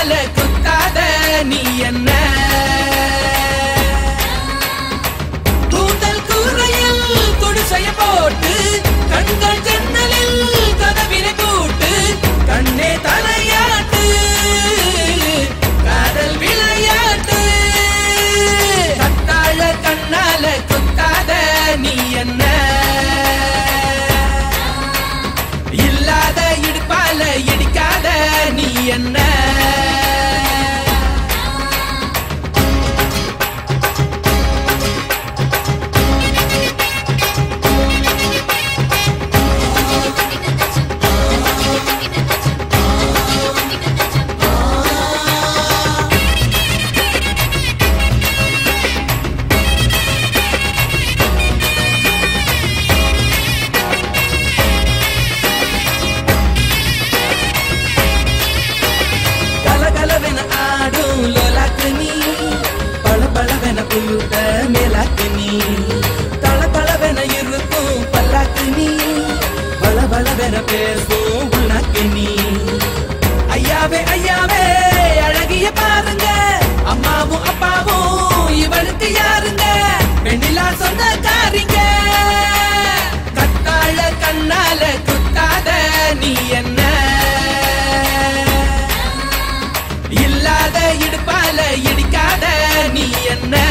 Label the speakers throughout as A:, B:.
A: மேல குத்தாத நீ என்ன? and now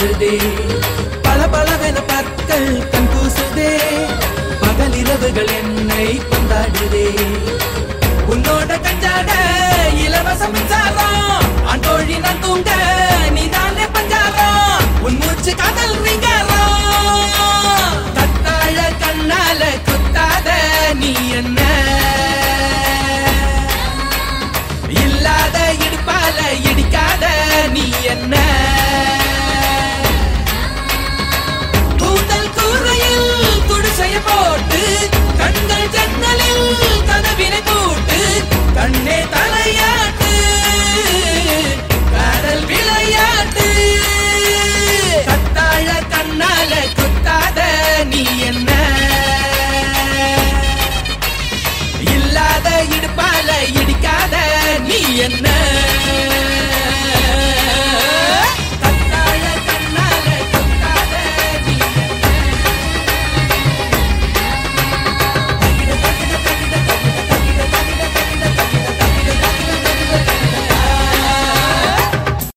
A: பேசுதே. பல பலவென பற்கள் கண் கூசுதே பகலிரவுகள் என்னை கொண்டாடுதே உன்னோட கஞ்சாட இலவச மின்சாரம். அந்தோழி நான் தூங்க நீ தானே பஞ்சாரம். உன் மூச்சு காதல் ரிங்காரம். கத்தாழ கண்ணால குத்தாத நீ என்ன